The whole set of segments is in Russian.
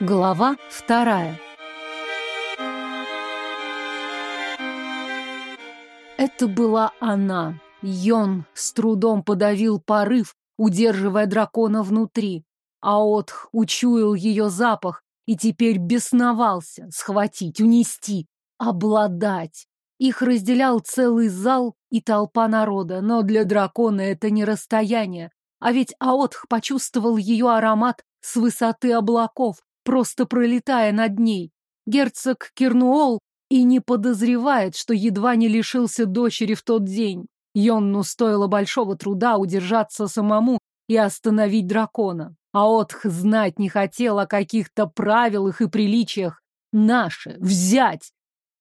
Глава вторая. Это была она. Йон с трудом подавил порыв, удерживая дракона внутри. Аотх учуял ее запах и теперь бесновался схватить, унести, обладать. Их разделял целый зал и толпа народа, но для дракона это не расстояние. А ведь Аотх почувствовал ее аромат с высоты облаков, просто пролетая над ней. Герцог Кирнуол и не подозревает, что едва не лишился дочери в тот день. Йонну стоило большого труда удержаться самому и остановить дракона. А Отх знать не хотел о каких-то правилах и приличиях. Наше, взять!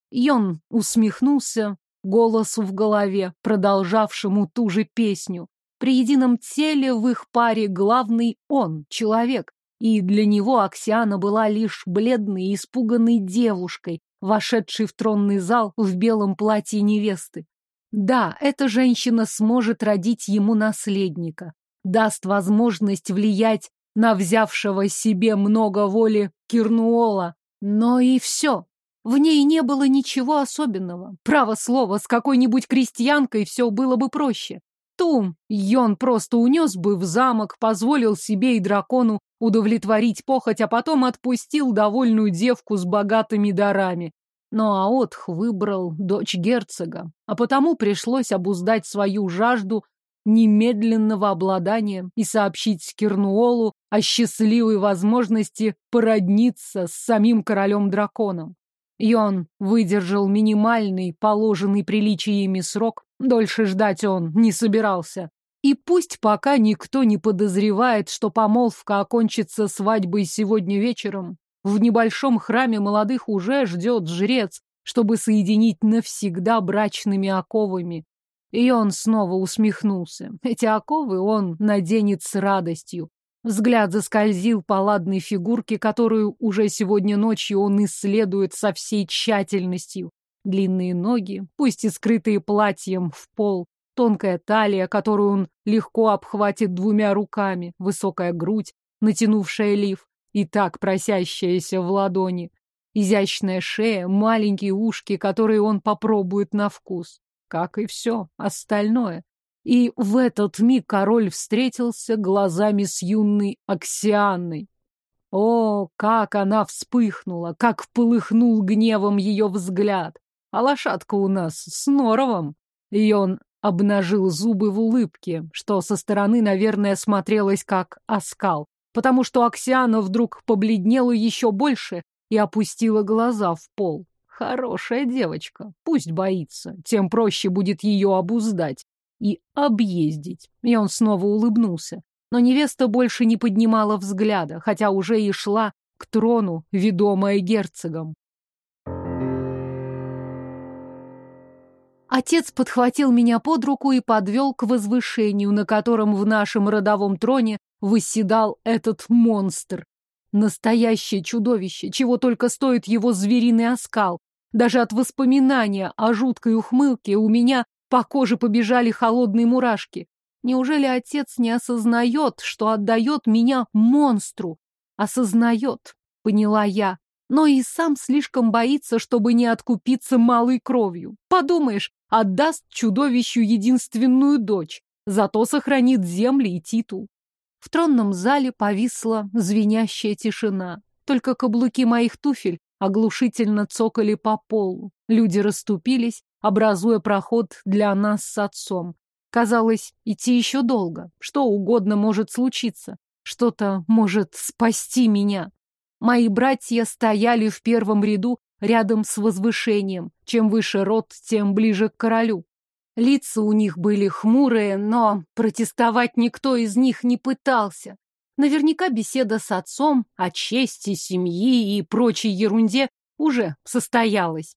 Йон усмехнулся голосу в голове, продолжавшему ту же песню. При едином теле в их паре главный он, человек, и для него Аксиана была лишь бледной и испуганной девушкой, вошедшей в тронный зал в белом платье невесты. Да, эта женщина сможет родить ему наследника, даст возможность влиять на взявшего себе много воли Кирнуола, но и все. В ней не было ничего особенного. Право слово, с какой-нибудь крестьянкой все было бы проще. Тум Йон просто унес бы в замок, позволил себе и дракону удовлетворить похоть, а потом отпустил довольную девку с богатыми дарами. Но Аотх выбрал дочь герцога, а потому пришлось обуздать свою жажду немедленного обладания и сообщить Кирнуолу о счастливой возможности породниться с самим королем-драконом. Йон выдержал минимальный, положенный приличиями срок, дольше ждать он не собирался. И пусть пока никто не подозревает, что помолвка окончится свадьбой сегодня вечером, в небольшом храме молодых уже ждет жрец, чтобы соединить навсегда брачными оковами. И он снова усмехнулся. Эти оковы он наденет с радостью. Взгляд заскользил по ладной фигурке, которую уже сегодня ночью он исследует со всей тщательностью. Длинные ноги, пусть и скрытые платьем в пол, тонкая талия, которую он легко обхватит двумя руками, высокая грудь, натянувшая лиф, и так просящаяся в ладони, изящная шея, маленькие ушки, которые он попробует на вкус, как и все остальное. И в этот миг король встретился глазами с юной Аксианной. О, как она вспыхнула, как полыхнул гневом ее взгляд! А лошадка у нас с норовом. И он обнажил зубы в улыбке, что со стороны, наверное, смотрелось как оскал, потому что Аксиана вдруг побледнела еще больше и опустила глаза в пол. Хорошая девочка, пусть боится, тем проще будет ее обуздать и объездить. И он снова улыбнулся. Но невеста больше не поднимала взгляда, хотя уже и шла к трону, ведомая герцогом. Отец подхватил меня под руку и подвел к возвышению, на котором в нашем родовом троне восседал этот монстр. Настоящее чудовище, чего только стоит его звериный оскал. Даже от воспоминания о жуткой ухмылке у меня по коже побежали холодные мурашки. Неужели отец не осознает, что отдает меня монстру? Осознает, поняла я но и сам слишком боится, чтобы не откупиться малой кровью. Подумаешь, отдаст чудовищу единственную дочь, зато сохранит земли и титул. В тронном зале повисла звенящая тишина. Только каблуки моих туфель оглушительно цокали по полу. Люди расступились, образуя проход для нас с отцом. Казалось, идти еще долго. Что угодно может случиться. Что-то может спасти меня. Мои братья стояли в первом ряду рядом с возвышением. Чем выше род, тем ближе к королю. Лица у них были хмурые, но протестовать никто из них не пытался. Наверняка беседа с отцом о чести, семьи и прочей ерунде уже состоялась.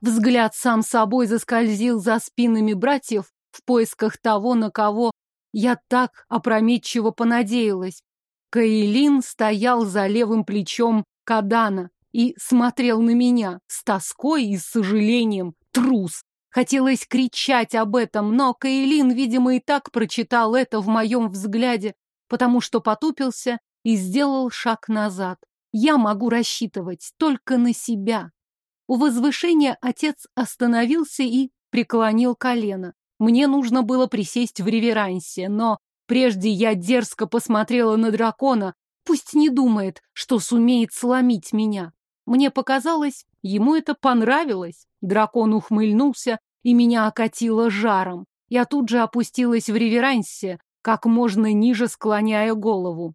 Взгляд сам собой заскользил за спинами братьев в поисках того, на кого я так опрометчиво понадеялась. Каилин стоял за левым плечом Кадана и смотрел на меня с тоской и сожалением. Трус! Хотелось кричать об этом, но Каилин, видимо, и так прочитал это в моем взгляде, потому что потупился и сделал шаг назад. я могу рассчитывать только на себя. У возвышения отец остановился и преклонил колено. Мне нужно было присесть в реверансе, но прежде я дерзко посмотрела на дракона, пусть не думает, что сумеет сломить меня. Мне показалось, ему это понравилось. Дракон ухмыльнулся, и меня окатило жаром. Я тут же опустилась в реверансе, как можно ниже склоняя голову.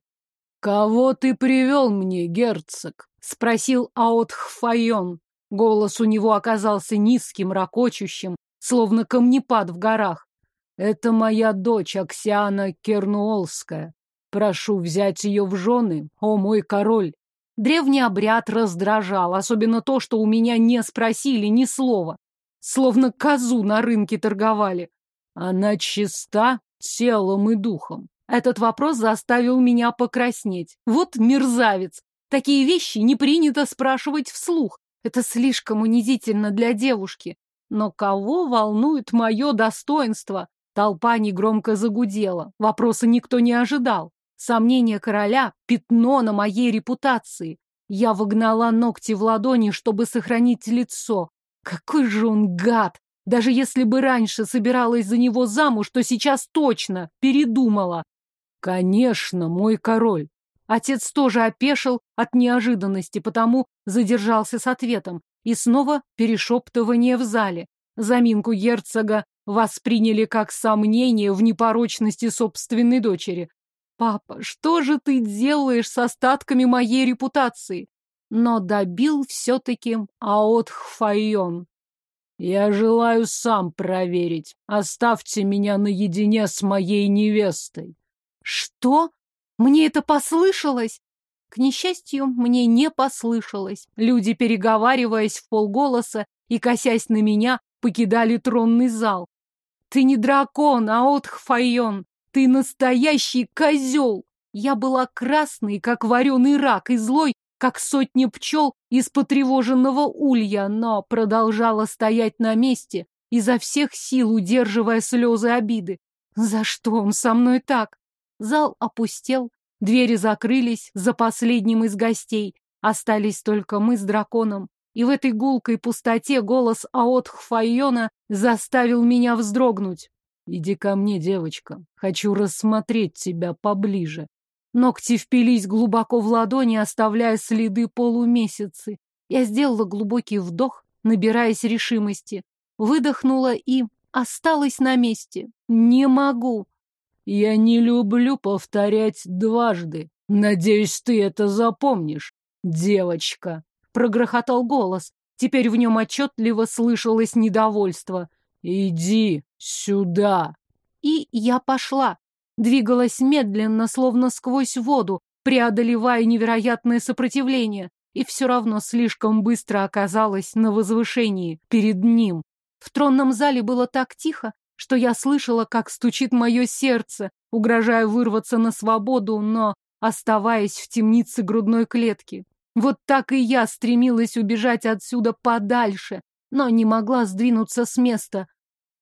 «Кого ты привел мне, герцог?» — спросил Аотхфайон. Голос у него оказался низким, ракочущим, словно камнепад в горах. «Это моя дочь Аксиана Кернуолская. Прошу взять ее в жены, о мой король!» Древний обряд раздражал, особенно то, что у меня не спросили ни слова. Словно козу на рынке торговали. Она чиста телом и духом. Этот вопрос заставил меня покраснеть. Вот мерзавец. Такие вещи не принято спрашивать вслух. Это слишком унизительно для девушки. Но кого волнует мое достоинство? Толпа негромко загудела. Вопроса никто не ожидал. Сомнение короля — пятно на моей репутации. Я вогнала ногти в ладони, чтобы сохранить лицо. Какой же он гад! Даже если бы раньше собиралась за него замуж, то сейчас точно передумала. Конечно, мой король. Отец тоже опешил от неожиданности, потому задержался с ответом. И снова перешептывание в зале. Заминку герцога восприняли как сомнение в непорочности собственной дочери. «Папа, что же ты делаешь с остатками моей репутации?» Но добил все-таки Аотхфайон. «Я желаю сам проверить. Оставьте меня наедине с моей невестой». «Что? Мне это послышалось?» К несчастью, мне не послышалось. Люди, переговариваясь в полголоса и косясь на меня, покидали тронный зал. «Ты не дракон, а Отхфайон! Ты настоящий козел!» Я была красной, как вареный рак, и злой, как сотни пчел из потревоженного улья, но продолжала стоять на месте, изо всех сил удерживая слезы обиды. За что он со мной так? Зал опустел, двери закрылись за последним из гостей. Остались только мы с драконом. И в этой гулкой пустоте голос Аотхфайона заставил меня вздрогнуть. «Иди ко мне, девочка. Хочу рассмотреть тебя поближе». Ногти впились глубоко в ладони, оставляя следы полумесяцы. Я сделала глубокий вдох, набираясь решимости. Выдохнула и осталась на месте. Не могу. Я не люблю повторять дважды. Надеюсь, ты это запомнишь, девочка. Прогрохотал голос. Теперь в нем отчетливо слышалось недовольство. Иди сюда. И я пошла. Двигалась медленно, словно сквозь воду, преодолевая невероятное сопротивление. И все равно слишком быстро оказалась на возвышении перед ним. В тронном зале было так тихо, что я слышала, как стучит мое сердце, угрожая вырваться на свободу, но оставаясь в темнице грудной клетки. Вот так и я стремилась убежать отсюда подальше, но не могла сдвинуться с места.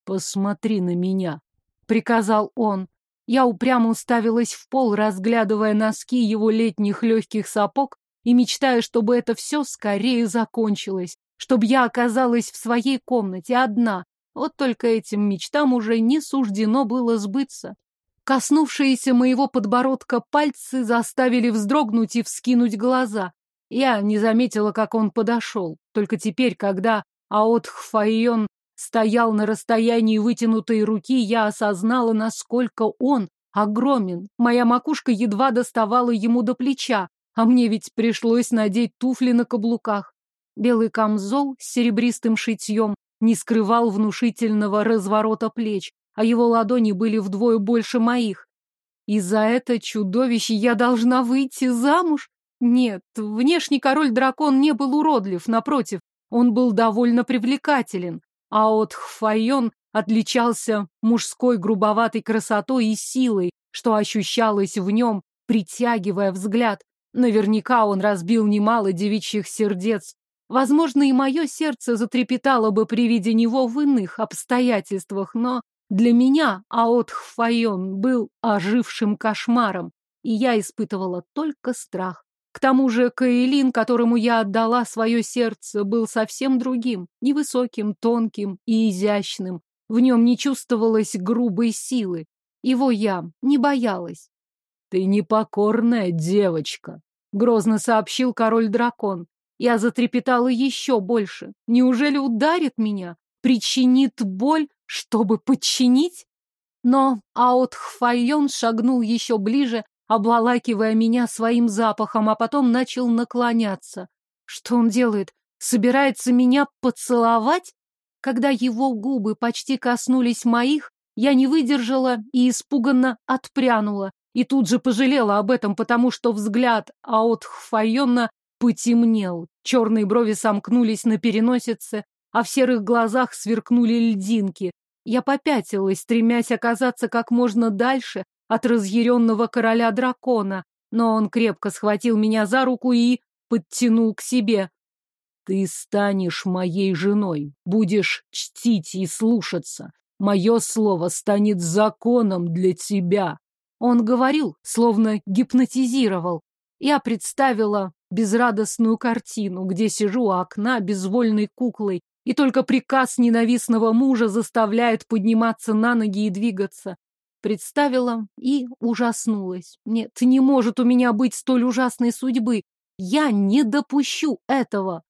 «Посмотри на меня», — приказал он. Я упрямо уставилась в пол, разглядывая носки его летних легких сапог и мечтая, чтобы это все скорее закончилось, чтобы я оказалась в своей комнате одна, вот только этим мечтам уже не суждено было сбыться. Коснувшиеся моего подбородка пальцы заставили вздрогнуть и вскинуть глаза. Я не заметила, как он подошел. Только теперь, когда Аотхфайон стоял на расстоянии вытянутой руки, я осознала, насколько он огромен. Моя макушка едва доставала ему до плеча, а мне ведь пришлось надеть туфли на каблуках. Белый камзол с серебристым шитьем не скрывал внушительного разворота плеч, а его ладони были вдвое больше моих. И за это чудовище я должна выйти замуж? Нет, внешний король-дракон не был уродлив, напротив, он был довольно привлекателен, а от Хфайон отличался мужской грубоватой красотой и силой, что ощущалось в нем, притягивая взгляд. Наверняка он разбил немало девичьих сердец, Возможно, и мое сердце затрепетало бы при виде него в иных обстоятельствах, но для меня Аотхфайон был ожившим кошмаром, и я испытывала только страх. К тому же Каэлин, которому я отдала свое сердце, был совсем другим, невысоким, тонким и изящным. В нем не чувствовалось грубой силы. Его я не боялась. — Ты непокорная девочка, — грозно сообщил король-дракон. Я затрепетала еще больше. Неужели ударит меня? Причинит боль, чтобы подчинить? Но Аот Хфайон шагнул еще ближе, обволакивая меня своим запахом, а потом начал наклоняться. Что он делает? Собирается меня поцеловать? Когда его губы почти коснулись моих, я не выдержала и испуганно отпрянула. И тут же пожалела об этом, потому что взгляд Аот Хфайона потемнел. Черные брови сомкнулись на переносице, а в серых глазах сверкнули льдинки. Я попятилась, стремясь оказаться как можно дальше от разъяренного короля дракона, но он крепко схватил меня за руку и подтянул к себе. Ты станешь моей женой, будешь чтить и слушаться. Мое слово станет законом для тебя. Он говорил, словно гипнотизировал. Я представила безрадостную картину, где сижу у окна безвольной куклой, и только приказ ненавистного мужа заставляет подниматься на ноги и двигаться. Представила и ужаснулась. Нет, не может у меня быть столь ужасной судьбы. Я не допущу этого.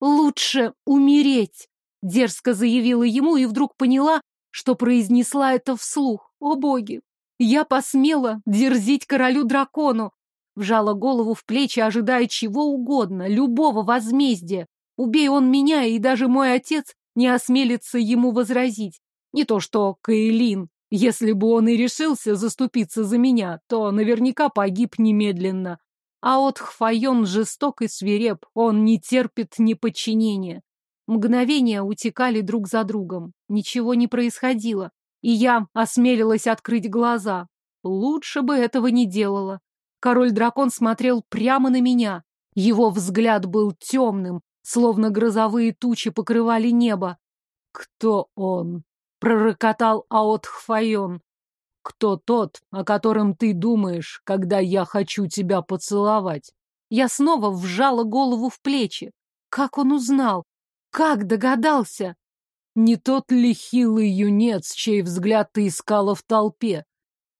Лучше умереть, дерзко заявила ему и вдруг поняла, что произнесла это вслух. О боги! Я посмела дерзить королю-дракону. Вжала голову в плечи, ожидая чего угодно, любого возмездия. Убей он меня, и даже мой отец не осмелится ему возразить. Не то что Каэлин. Если бы он и решился заступиться за меня, то наверняка погиб немедленно. А от Хфайон жесток и свиреп, он не терпит неподчинения. Мгновения утекали друг за другом. Ничего не происходило. И я осмелилась открыть глаза. Лучше бы этого не делала. Король-дракон смотрел прямо на меня. Его взгляд был темным, словно грозовые тучи покрывали небо. «Кто он?» Пророкотал Аотхфайон. Кто тот, о котором ты думаешь, когда я хочу тебя поцеловать? Я снова вжала голову в плечи. Как он узнал? Как догадался? Не тот ли хилый юнец, чей взгляд ты искала в толпе?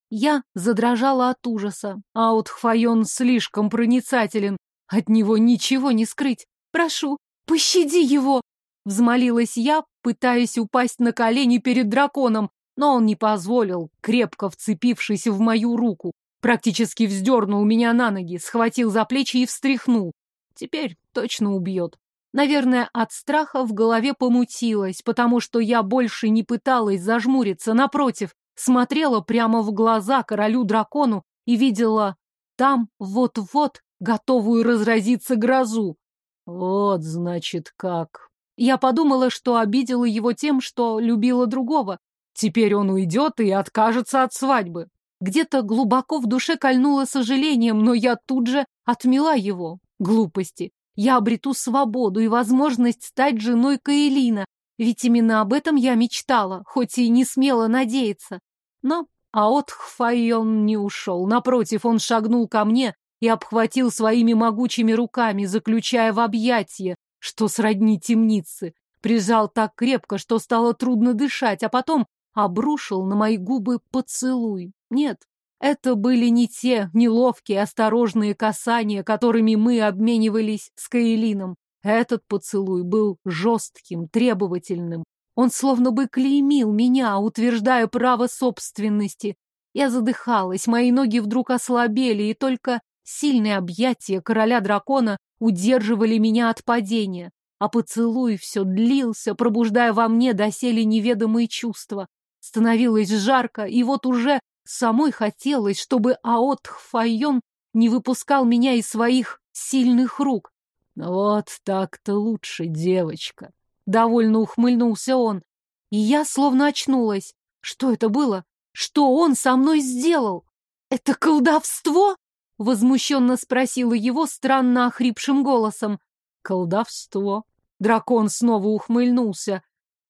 Я задрожала от ужаса. Аутхфайон слишком проницателен. От него ничего не скрыть. Прошу, пощади его! Взмолилась я, пытаясь упасть на колени перед драконом, но он не позволил, крепко вцепившись в мою руку. Практически вздернул меня на ноги, схватил за плечи и встряхнул. Теперь точно убьет. Наверное, от страха в голове помутилось, потому что я больше не пыталась зажмуриться, напротив, смотрела прямо в глаза королю-дракону и видела там вот-вот готовую разразиться грозу. Вот, значит, как. Я подумала, что обидела его тем, что любила другого. Теперь он уйдет и откажется от свадьбы. Где-то глубоко в душе кольнуло сожалением, но я тут же отмела его. Глупости. Я обрету свободу и возможность стать женой Каэлина, ведь именно об этом я мечтала, хоть и не смела надеяться. Но Аот Хфайон не ушел. Напротив, он шагнул ко мне и обхватил своими могучими руками, заключая в объятия, что сродни темницы. Прижал так крепко, что стало трудно дышать, а потом обрушил на мои губы поцелуй. Нет, это были не те неловкие, осторожные касания, которыми мы обменивались с Каэлином. Этот поцелуй был жестким, требовательным. Он словно бы клеймил меня, утверждая право собственности. Я задыхалась, мои ноги вдруг ослабели, и только сильные объятия короля дракона удерживали меня от падения, а поцелуй все длился, пробуждая во мне доселе неведомые чувства. Становилось жарко, и вот уже самой хотелось, чтобы Аот Хфайон не выпускал меня из своих сильных рук. Вот так-то лучше, девочка. Довольно ухмыльнулся он. И я словно очнулась. Что это было? Что он со мной сделал? Это колдовство? Возмущенно спросила его странно охрипшим голосом. Колдовство. Дракон снова ухмыльнулся.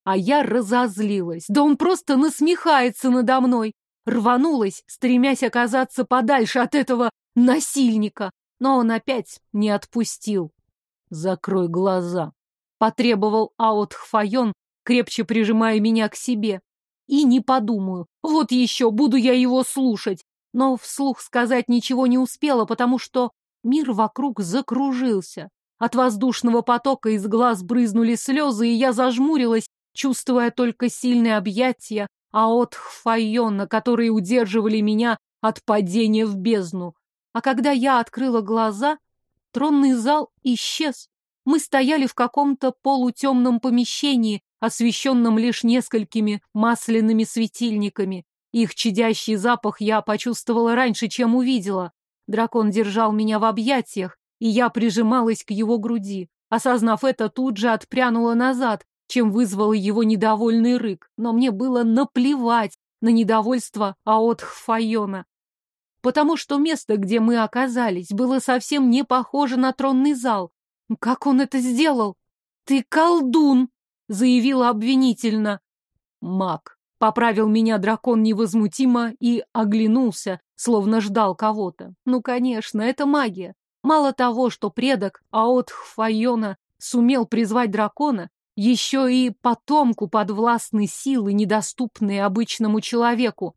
А я разозлилась. Да он просто насмехается надо мной. Рванулась, стремясь оказаться подальше от этого насильника. но он опять не отпустил. «Закрой глаза», — потребовал Аот Хфайон, крепче прижимая меня к себе. И не подумаю, вот еще буду я его слушать. Но вслух сказать ничего не успела, потому что мир вокруг закружился. От воздушного потока из глаз брызнули слезы, и я зажмурилась, чувствуя только сильные объятия Аот Хфайона, которые удерживали меня от падения в бездну. А когда я открыла глаза, тронный зал исчез. Мы стояли в каком-то полутемном помещении, освещенном лишь несколькими масляными светильниками. Их чадящий запах я почувствовала раньше, чем увидела. Дракон держал меня в объятиях, и я прижималась к его груди. Осознав это, тут же отпрянула назад, чем вызвал его недовольный рык. Но мне было наплевать на недовольство Аотх Файона. Потому что место, где мы оказались, было совсем не похоже на тронный зал. Как он это сделал? Ты колдун! заявила обвинительно. Маг. Поправил меня дракон невозмутимо и оглянулся, словно ждал кого-то. Ну, конечно, это магия. Мало того, что предок Аотх Файона сумел призвать дракона, еще и потомку подвластны силы, недоступные обычному человеку.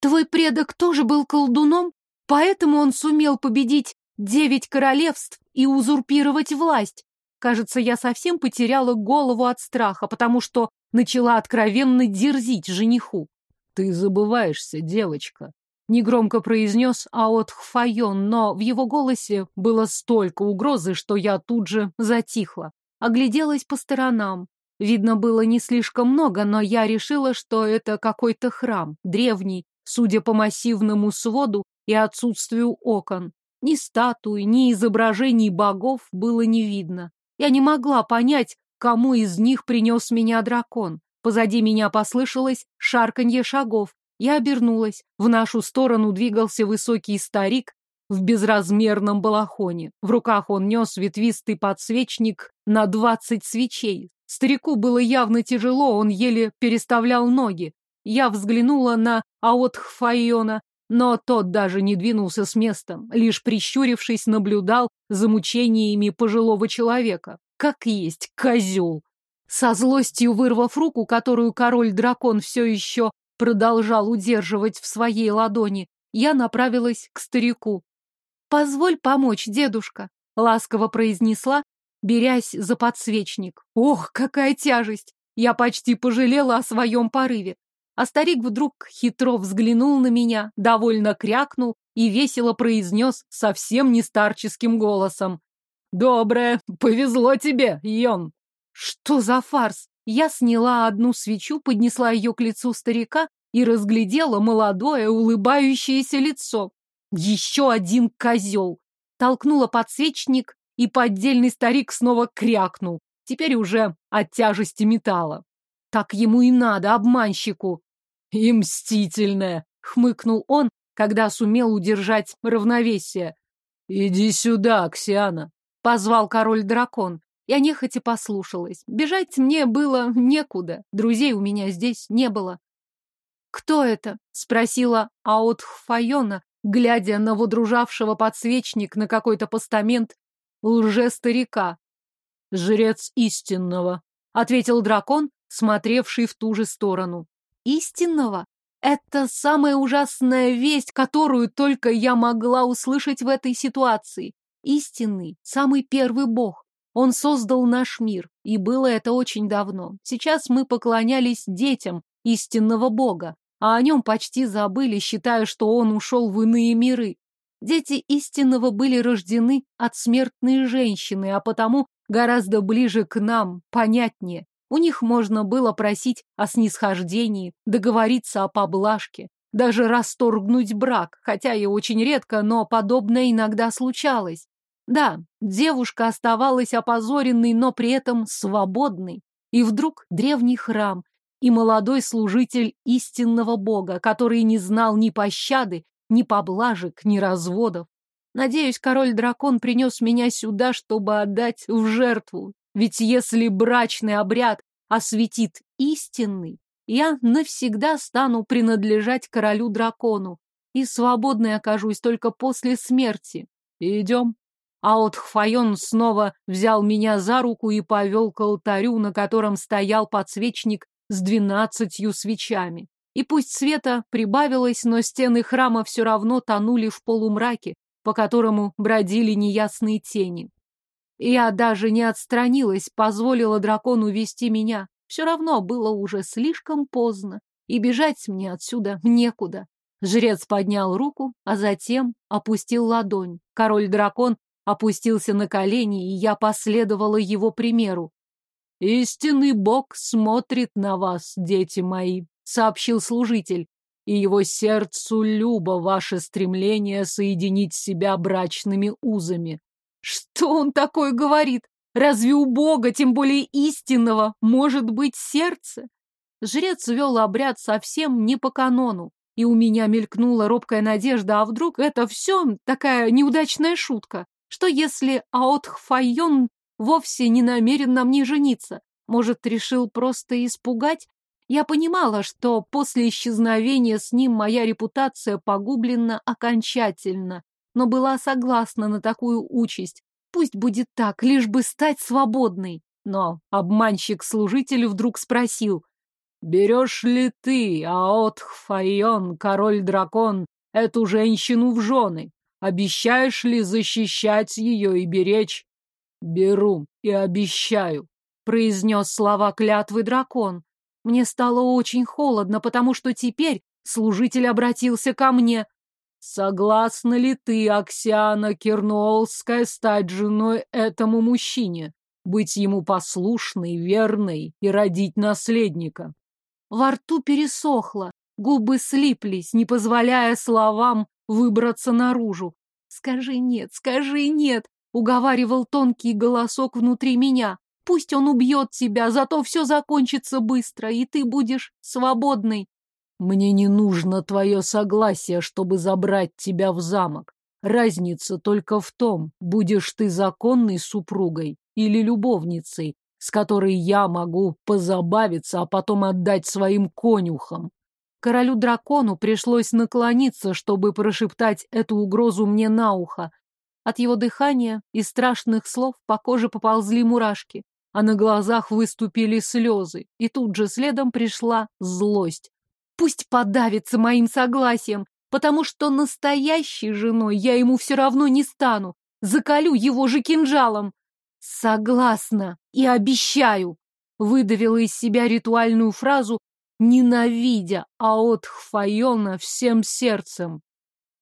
Твой предок тоже был колдуном, поэтому он сумел победить девять королевств и узурпировать власть. Кажется, я совсем потеряла голову от страха, потому что начала откровенно дерзить жениху. «Ты забываешься, девочка», — негромко произнес Аот Хфайон, но в его голосе было столько угрозы, что я тут же затихла. Огляделась по сторонам. Видно было не слишком много, но я решила, что это какой-то храм, древний, судя по массивному своду и отсутствию окон. Ни статуи, ни изображений богов было не видно. Я не могла понять, кому из них принес меня дракон. Позади меня послышалось шарканье шагов. Я обернулась. В нашу сторону двигался высокий старик в безразмерном балахоне. В руках он нес ветвистый подсвечник на двадцать свечей. Старику было явно тяжело, он еле переставлял ноги. Я взглянула на Аотхфайона, но тот даже не двинулся с места, лишь прищурившись, наблюдал за мучениями пожилого человека. Как есть козел! Со злостью вырвав руку, которую король-дракон все еще продолжал удерживать в своей ладони, я направилась к старику. «Позволь помочь, дедушка», — ласково произнесла, берясь за подсвечник. Ох, какая тяжесть! Я почти пожалела о своем порыве. А старик вдруг хитро взглянул на меня, довольно крякнул и весело произнес совсем не старческим голосом. «Доброе, повезло тебе, Йон!» Что за фарс? Я сняла одну свечу, поднесла ее к лицу старика и разглядела молодое, улыбающееся лицо. Еще один козел! Толкнула подсвечник, и поддельный старик снова крякнул, теперь уже от тяжести металла. Так ему и надо, обманщику. «И мстительная!» — хмыкнул он, когда сумел удержать равновесие. «Иди сюда, Аксиана!» — позвал король-дракон. Я нехотя послушалась. Бежать мне было некуда, друзей у меня здесь не было. «Кто это?» — спросила Аутхфайона, глядя на водружавшего подсвечник на какой-то постамент лже-старика. «Жрец истинного», — ответил дракон, смотревший в ту же сторону истинного? Это самая ужасная весть, которую только я могла услышать в этой ситуации. Истинный, самый первый бог. Он создал наш мир, и было это очень давно. Сейчас мы поклонялись детям истинного бога, а о нем почти забыли, считая, что он ушел в иные миры. Дети истинного были рождены от смертной женщины, а потому гораздо ближе к нам, понятнее. У них можно было просить о снисхождении, договориться о поблажке, даже расторгнуть брак, хотя и очень редко, но подобное иногда случалось. Да, девушка оставалась опозоренной, но при этом свободной. И вдруг древний храм и молодой служитель истинного бога, который не знал ни пощады, ни поблажек, ни разводов. Надеюсь, король-дракон принес меня сюда, чтобы отдать в жертву ведь если брачный обряд осветит истинный, я навсегда стану принадлежать королю-дракону и свободной окажусь только после смерти. Идем. А от Хфайон снова взял меня за руку и повел к алтарю, на котором стоял подсвечник с двенадцатью свечами. И пусть света прибавилось, но стены храма все равно тонули в полумраке, по которому бродили неясные тени. Я даже не отстранилась, позволила дракону вести меня. Все равно было уже слишком поздно, и бежать мне отсюда некуда. Жрец поднял руку, а затем опустил ладонь. Король-дракон опустился на колени, и я последовала его примеру. «Истинный бог смотрит на вас, дети мои», — сообщил служитель, «и его сердцу любо ваше стремление соединить себя брачными узами». «Что он такое говорит? Разве у бога, тем более истинного, может быть сердце?» Жрец вел обряд совсем не по канону, и у меня мелькнула робкая надежда, а вдруг это все такая неудачная шутка? Что если Аотхфайон вовсе не намерен на мне жениться? Может, решил просто испугать? Я понимала, что после исчезновения с ним моя репутация погублена окончательно, но была согласна на такую участь. Пусть будет так, лишь бы стать свободной. Но обманщик-служитель вдруг спросил, «Берешь ли ты, Аотхфайон, король-дракон, эту женщину в жены? Обещаешь ли защищать ее и беречь? Беру и обещаю, произнес слова клятвы дракон. Мне стало очень холодно, потому что теперь служитель обратился ко мне. Согласна ли ты, Оксиана Кернуолская, стать женой этому мужчине? Быть ему послушной, верной и родить наследника? Во рту пересохло, губы слиплись, не позволяя словам выбраться наружу. «Скажи нет, скажи нет!» — уговаривал тонкий голосок внутри меня. «Пусть он убьет тебя, зато все закончится быстро, и ты будешь свободной». «Мне не нужно твое согласие, чтобы забрать тебя в замок. Разница только в том, будешь ты законной супругой или любовницей, с которой я могу позабавиться, а потом отдать своим конюхам. Королю-дракону пришлось наклониться, чтобы прошептать эту угрозу мне на ухо. От его дыхания и страшных слов по коже поползли мурашки, а на глазах выступили слезы, и тут же следом пришла злость. Пусть подавится моим согласием, потому что настоящей женой я ему все равно не стану. Заколю его же кинжалом. Согласна и обещаю. Выдавила из себя ритуальную фразу, ненавидя Аот Хфайона всем сердцем.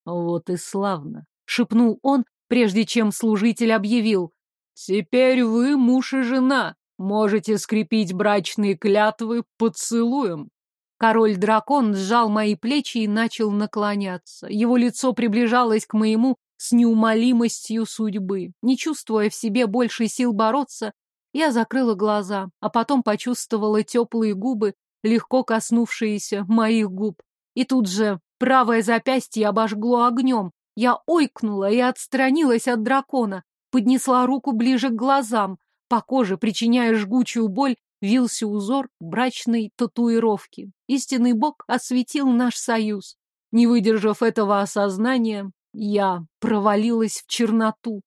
Вот и славно, шепнул он, прежде чем служитель объявил. Теперь вы муж и жена, можете скрепить брачные клятвы поцелуем. Король-дракон сжал мои плечи и начал наклоняться. Его лицо приближалось к моему с неумолимостью судьбы. Не чувствуя в себе больше сил бороться, я закрыла глаза, а потом почувствовала теплые губы, легко коснувшиеся моих губ. И тут же правое запястье обожгло огнем. Я ойкнула и отстранилась от дракона, поднесла руку ближе к глазам. По коже, причиняя жгучую боль, вился узор брачной татуировки. Истинный бог осветил наш союз. Не выдержав этого осознания, я провалилась в черноту.